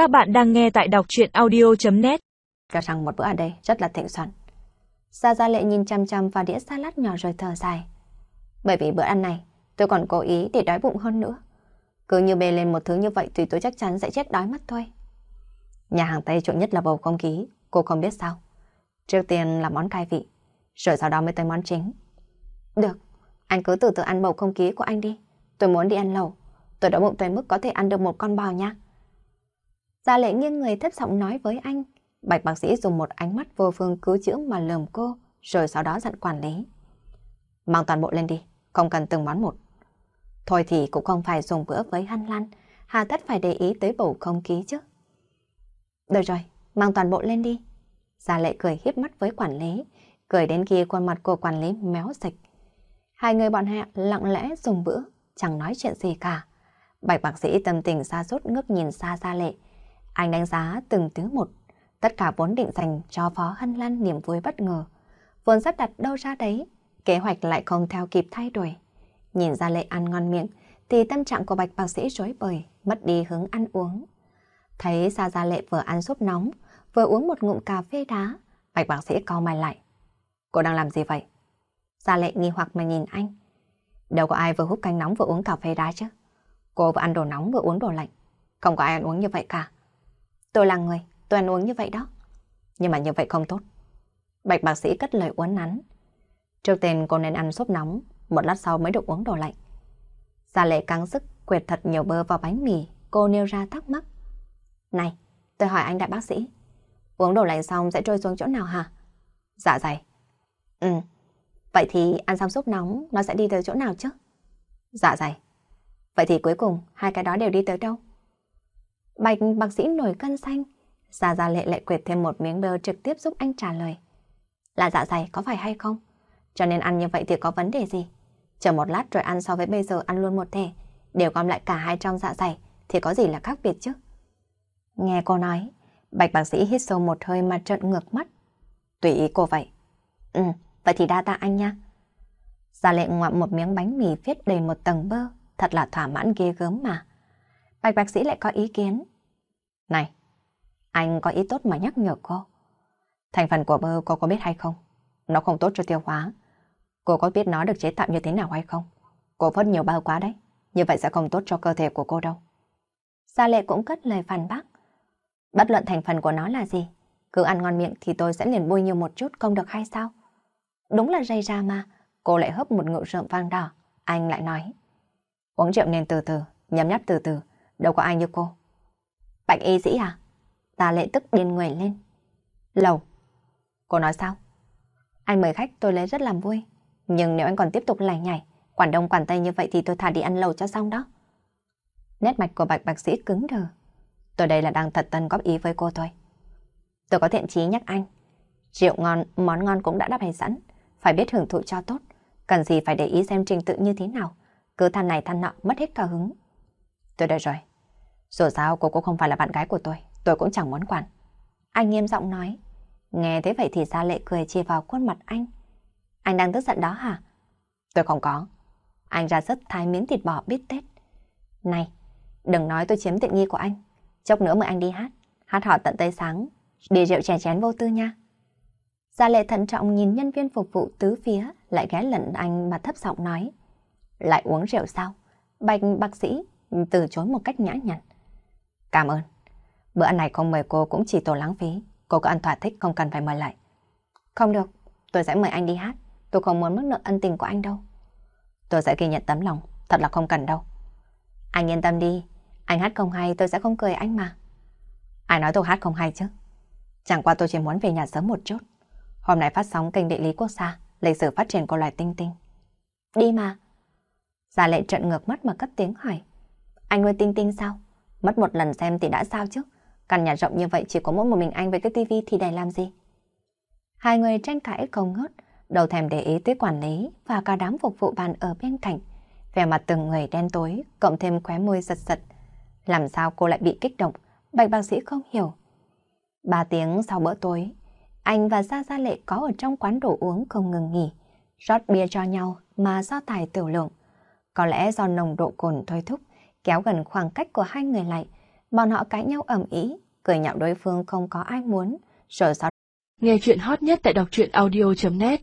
Các bạn đang nghe tại đọc chuyện audio.net Cho rằng một bữa ở đây rất là thịnh soạn. Gia Gia Lệ nhìn chăm chăm vào đĩa salad nhỏ rồi thở dài. Bởi vì bữa ăn này, tôi còn cố ý để đói bụng hơn nữa. Cứ như bê lên một thứ như vậy thì tôi chắc chắn sẽ chết đói mất thôi. Nhà hàng Tây chỗ nhất là bầu không khí, cô không biết sao. Trước tiên là món cay vị, rồi sau đó mới tới món chính. Được, anh cứ từ từ ăn bầu không khí của anh đi. Tôi muốn đi ăn lẩu. Tôi đói bụng tới mức có thể ăn được một con bò nha. Gia lệ nghiêng người thấp giọng nói với anh. Bạch bác sĩ dùng một ánh mắt vô phương cứu chữa mà lườm cô, rồi sau đó dặn quản lý. Mang toàn bộ lên đi, không cần từng món một. Thôi thì cũng không phải dùng bữa với han Lan, Hà tất phải để ý tới bầu không khí chứ. Được rồi, mang toàn bộ lên đi. Gia lệ cười hiếp mắt với quản lý, cười đến khi khuôn mặt của quản lý méo dịch. Hai người bọn họ lặng lẽ dùng bữa, chẳng nói chuyện gì cả. Bạch bác sĩ tâm tình xa sút ngước nhìn xa Gia lệ. Anh đánh giá từng thứ một, tất cả vốn định dành cho Phó Hân Lan niềm vui bất ngờ. Vốn sắp đặt đâu ra đấy, kế hoạch lại không theo kịp thay đổi. Nhìn Gia lệ ăn ngon miệng, thì tâm trạng của bạch bác sĩ rối bời, mất đi hứng ăn uống. Thấy Sa Gia Lệ vừa ăn súp nóng, vừa uống một ngụm cà phê đá, bạch bác sĩ cau mày lại. Cô đang làm gì vậy? Gia Lệ nghi hoặc mà nhìn anh. Đâu có ai vừa hút canh nóng vừa uống cà phê đá chứ. Cô vừa ăn đồ nóng vừa uống đồ lạnh. Không có ai ăn uống như vậy cả. Tôi là người, tôi ăn uống như vậy đó. Nhưng mà như vậy không tốt. Bạch bác sĩ cất lời uốn nắn. Trước tiên cô nên ăn súp nóng, một lát sau mới được uống đồ lạnh. Gia lệ căng sức quẹt thật nhiều bơ vào bánh mì, cô nêu ra thắc mắc. Này, tôi hỏi anh đại bác sĩ, uống đồ lạnh xong sẽ trôi xuống chỗ nào hả? Dạ dày. Ừ, vậy thì ăn xong súp nóng nó sẽ đi tới chỗ nào chứ? Dạ dày. Vậy thì cuối cùng hai cái đó đều đi tới đâu? Bạch bác sĩ nổi cân xanh, Gia Gia Lệ lại quệt thêm một miếng bơ trực tiếp giúp anh trả lời. Là dạ dày có phải hay không? Cho nên ăn như vậy thì có vấn đề gì? Chờ một lát rồi ăn so với bây giờ ăn luôn một thể, đều gom lại cả hai trong dạ dày thì có gì là khác biệt chứ? Nghe cô nói, bạch bác sĩ hít sâu một hơi mà trợn ngược mắt. Tùy ý cô vậy. Ừ, vậy thì đa tạ anh nha. Gia lệ ngoạm một miếng bánh mì viết đầy một tầng bơ, thật là thỏa mãn ghê gớm mà. Bạch bác sĩ lại có ý kiến. Này, anh có ý tốt mà nhắc nhở cô. Thành phần của bơ cô có biết hay không? Nó không tốt cho tiêu hóa. Cô có biết nó được chế tạo như thế nào hay không? Cô phớt nhiều bao quá đấy. Như vậy sẽ không tốt cho cơ thể của cô đâu. Gia lệ cũng cất lời phản bác. Bất luận thành phần của nó là gì, cứ ăn ngon miệng thì tôi sẽ liền bôi nhiều một chút không được hay sao? Đúng là dây ra mà, cô lại hấp một ngụm rượu vang đỏ. Anh lại nói, uống rượu nên từ từ, nhấm nháp từ từ, đâu có ai như cô. Bạch y sĩ à? Ta lệ tức điên người lên. Lầu. Cô nói sao? Anh mời khách tôi lấy rất làm vui. Nhưng nếu anh còn tiếp tục lải nhảy, quản đông quản tây như vậy thì tôi thả đi ăn lầu cho xong đó. Nét mạch của bạch bác sĩ cứng đờ. Tôi đây là đang thật tân góp ý với cô thôi. Tôi có thiện chí nhắc anh. Rượu ngon, món ngon cũng đã đáp hành sẵn. Phải biết hưởng thụ cho tốt. Cần gì phải để ý xem trình tự như thế nào. Cứ than này than nọ mất hết cả hứng. Tôi đợi rồi. Dù sao cô cũng không phải là bạn gái của tôi. Tôi cũng chẳng muốn quản. Anh nghiêm giọng nói. Nghe thế vậy thì Gia Lệ cười chỉ vào khuôn mặt anh. Anh đang tức giận đó hả? Tôi không có. Anh ra rất thái miếng thịt bò biết tết. Này, đừng nói tôi chiếm tiện nghi của anh. Chốc nữa mời anh đi hát. Hát họ tận tới sáng. Đi rượu chè chén vô tư nha. Gia lệ thận trọng nhìn nhân viên phục vụ tứ phía, lại ghé lận anh mà thấp giọng nói. Lại uống rượu sao? Bạch bác sĩ từ chối một cách nhã nhặn. Cảm ơn. Bữa ăn này không mời cô cũng chỉ tổ lãng phí. Cô có ăn thỏa thích không cần phải mời lại. Không được, tôi sẽ mời anh đi hát. Tôi không muốn mất nợ ân tình của anh đâu. Tôi sẽ ghi nhận tấm lòng, thật là không cần đâu. Anh yên tâm đi, anh hát không hay tôi sẽ không cười anh mà. Ai nói tôi hát không hay chứ? Chẳng qua tôi chỉ muốn về nhà sớm một chút. Hôm nay phát sóng kênh địa lý quốc gia, lịch sử phát triển của loài tinh tinh. Đi mà. Gia lệ trận ngược mắt mà cất tiếng hỏi. Anh nuôi tinh tinh sao? Mất một lần xem thì đã sao chứ? Căn nhà rộng như vậy chỉ có mỗi một mình anh với cái tivi thì để làm gì? Hai người tranh cãi không ngớt, đầu thèm để ý tới quản lý và cả đám phục vụ bàn ở bên cạnh. Vẻ mặt từng người đen tối, cộng thêm khóe môi giật giật. Làm sao cô lại bị kích động, bạch bác sĩ không hiểu. Ba tiếng sau bữa tối, anh và Gia Gia Lệ có ở trong quán đồ uống không ngừng nghỉ, rót bia cho nhau mà do tài tiểu lượng. Có lẽ do nồng độ cồn thôi thúc, kéo gần khoảng cách của hai người lại, Bọn họ cãi nhau ẩm ý, cười nhạo đối phương không có ai muốn, rồi sau Nghe chuyện hot nhất tại đọc truyện audio.net